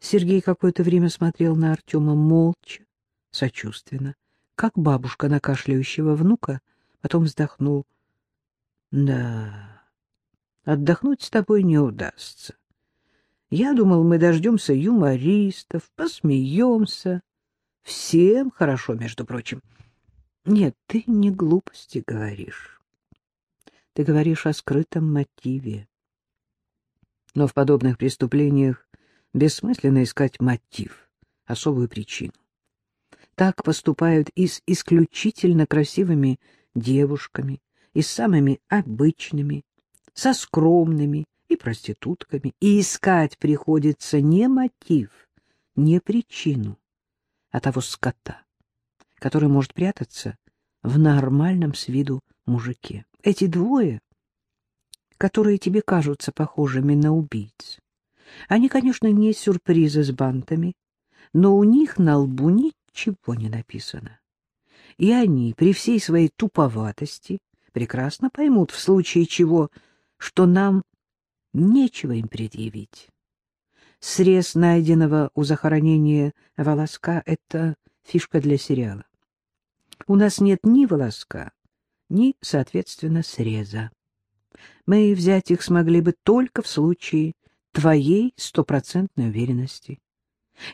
Сергей какое-то время смотрел на Артема молча, сочувственно, как бабушка на кашляющего внука, потом вздохнул. — Да, отдохнуть с тобой не удастся. Я думал, мы дождемся юмористов, посмеемся. Всем хорошо, между прочим. Нет, ты не глупости говоришь. Ты говоришь о скрытом мотиве. Но в подобных преступлениях бессмысленно искать мотив, особую причину. Так поступают и с исключительно красивыми девушками, и с самыми обычными, со скромными и проститутками. И искать приходится не мотив, не причину, а того скота, который может прятаться в нормальном с виду мужике. Эти двое, которые тебе кажутся похожими на убийц, они, конечно, не сюрпризы с бантами, но у них на лбу ничего не написано. И они, при всей своей туповатости, прекрасно поймут, в случае чего, что нам нечего им предъявить. Срез найденного у захоронения волоска — это фишка для сериала. У нас нет ни волоска, ни, соответственно, среза. Мы взять их смогли бы только в случае твоей стопроцентной уверенности.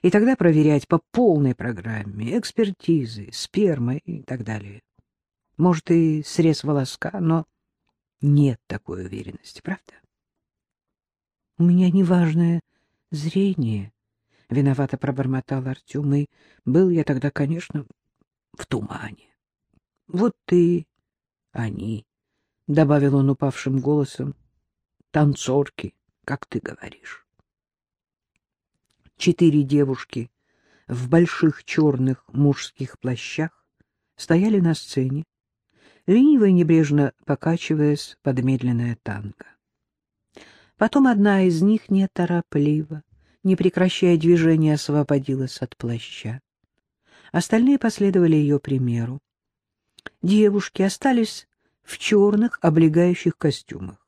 И тогда проверять по полной программе экспертизы, спермы и так далее. Может, и срез волоска, но нет такой уверенности, правда? У меня неважное зрение, — виновато пробормотал Артем, и был я тогда, конечно, в тумане. Вот ты, они, — добавил он упавшим голосом, — танцорки, как ты говоришь. Четыре девушки в больших черных мужских плащах стояли на сцене, лениво и небрежно покачиваясь под медленное танго. Потом одна из них неторопливо, не прекращая движения, освободилась от плаща. Остальные последовали ее примеру. Девушки остались в черных облегающих костюмах.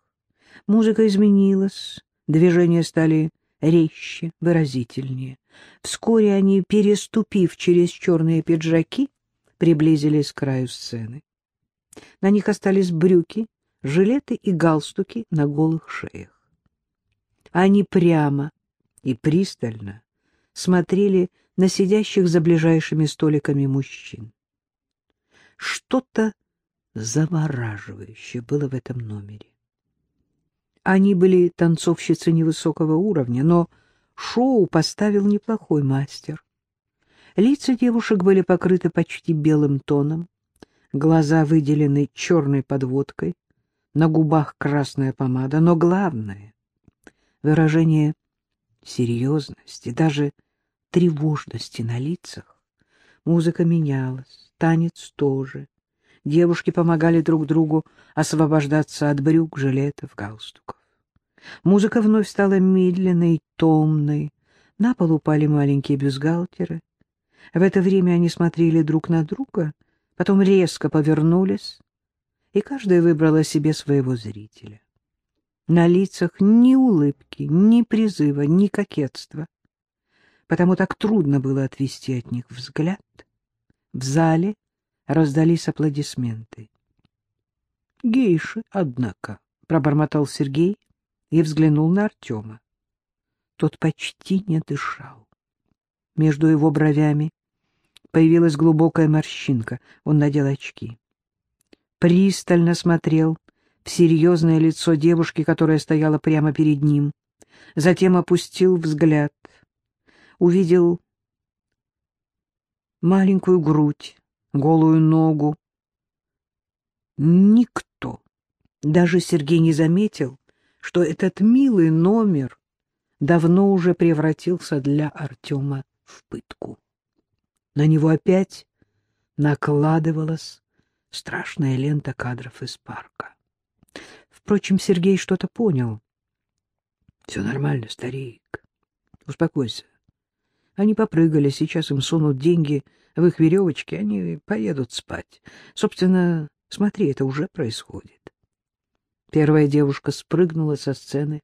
Музыка изменилась, движения стали резче, выразительнее. Вскоре они, переступив через черные пиджаки, приблизились к краю сцены. На них остались брюки, жилеты и галстуки на голых шеях. Они прямо и пристально смотрели на сидящих за ближайшими столиками мужчин. Что-то завораживающее было в этом номере. Они были танцовщицы невысокого уровня, но шоу поставил неплохой мастер. Лица девушек были покрыты почти белым тоном, глаза выделены черной подводкой, на губах красная помада, но главное — выражение серьезности, даже тревожности на лицах. Музыка менялась, танец тоже. Девушки помогали друг другу освобождаться от брюк, жилетов, галстуков. Музыка вновь стала медленной, томной. На пол упали маленькие бюстгальтеры. В это время они смотрели друг на друга, потом резко повернулись, и каждая выбрала себе своего зрителя. На лицах ни улыбки, ни призыва, ни кокетства. Потому так трудно было отвести от них взгляд. В зале раздались аплодисменты. — Гейши, однако, — пробормотал Сергей и взглянул на Артема. Тот почти не дышал. Между его бровями появилась глубокая морщинка. Он надел очки. Пристально смотрел в серьезное лицо девушки, которая стояла прямо перед ним. Затем опустил взгляд. Увидел маленькую грудь, голую ногу. Никто, даже Сергей не заметил, что этот милый номер давно уже превратился для Артема в пытку. На него опять накладывалась страшная лента кадров из парка. Впрочем, Сергей что-то понял. — Все нормально, старик. Успокойся. Они попрыгали, сейчас им сунут деньги в их веревочки, они поедут спать. Собственно, смотри, это уже происходит. Первая девушка спрыгнула со сцены.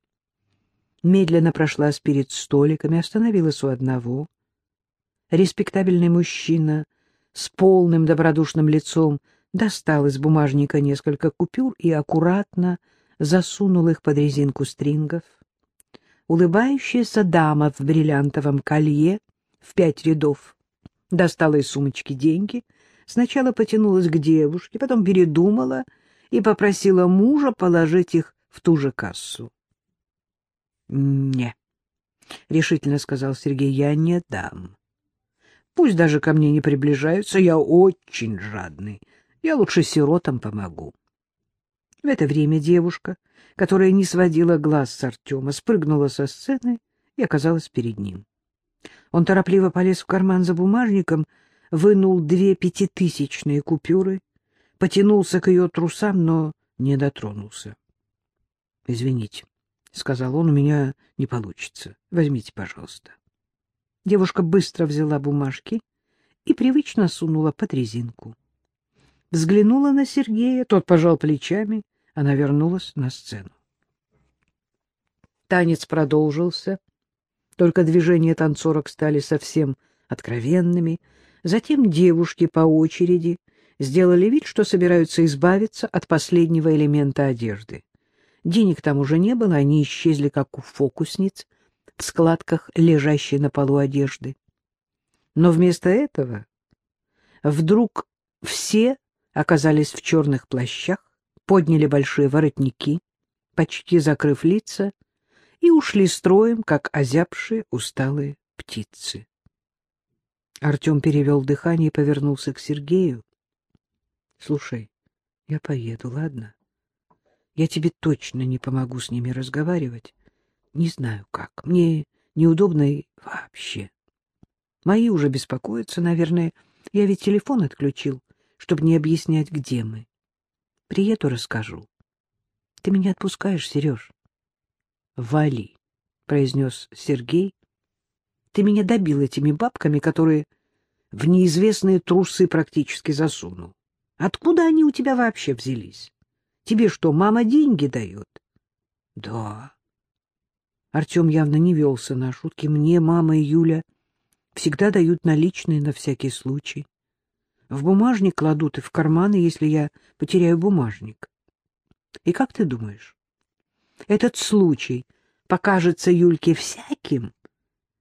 медленно прошлась перед столиками, остановилась у одного. Респектабельный мужчина с полным добродушным лицом достал из бумажника несколько купюр и аккуратно засунул их под резинку стрингов. Улыбающаяся дама в бриллиантовом колье в пять рядов достала из сумочки деньги, сначала потянулась к девушке, потом передумала и попросила мужа положить их в ту же кассу. — Не, — решительно сказал Сергей, — я не дам. Пусть даже ко мне не приближаются, я очень жадный. Я лучше сиротам помогу. В это время девушка, которая не сводила глаз с Артема, спрыгнула со сцены и оказалась перед ним. Он торопливо полез в карман за бумажником, вынул две пятитысячные купюры, потянулся к ее трусам, но не дотронулся. — Извините, — сказал он, — у меня не получится. Возьмите, пожалуйста. Девушка быстро взяла бумажки и привычно сунула под резинку. Взглянула на Сергея, тот пожал плечами, она вернулась на сцену. Танец продолжился, только движения танцорок стали совсем откровенными. Затем девушки по очереди сделали вид, что собираются избавиться от последнего элемента одежды. Денег там уже не было, они исчезли, как у фокусниц, в складках лежащей на полу одежды. Но вместо этого вдруг все оказались в черных плащах, подняли большие воротники, почти закрыв лица, и ушли строем, как озябшие усталые птицы. Артем перевел дыхание и повернулся к Сергею. — Слушай, я поеду, ладно? Я тебе точно не помогу с ними разговаривать. Не знаю как. Мне неудобно и вообще. Мои уже беспокоятся, наверное. Я ведь телефон отключил, чтобы не объяснять, где мы. Приеду, расскажу. Ты меня отпускаешь, Сереж? Вали, — произнес Сергей. Ты меня добил этими бабками, которые в неизвестные трусы практически засунул. Откуда они у тебя вообще взялись? Тебе что, мама деньги дает? Да. Артем явно не велся на шутки. Мне мама и Юля всегда дают наличные на всякий случай. В бумажник кладут и в карманы, если я потеряю бумажник. И как ты думаешь, этот случай покажется Юльке всяким,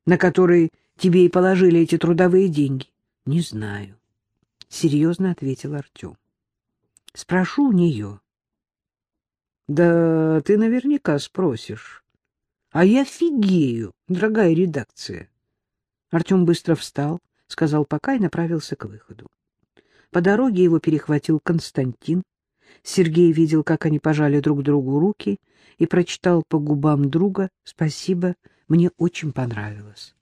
на который тебе и положили эти трудовые деньги? — Не знаю, — серьезно ответил Артем. — Спрошу у нее. — Да ты наверняка спросишь. А я фигею, дорогая редакция. Артем быстро встал, сказал пока и направился к выходу. По дороге его перехватил Константин. Сергей видел, как они пожали друг другу руки, и прочитал по губам друга «Спасибо, мне очень понравилось».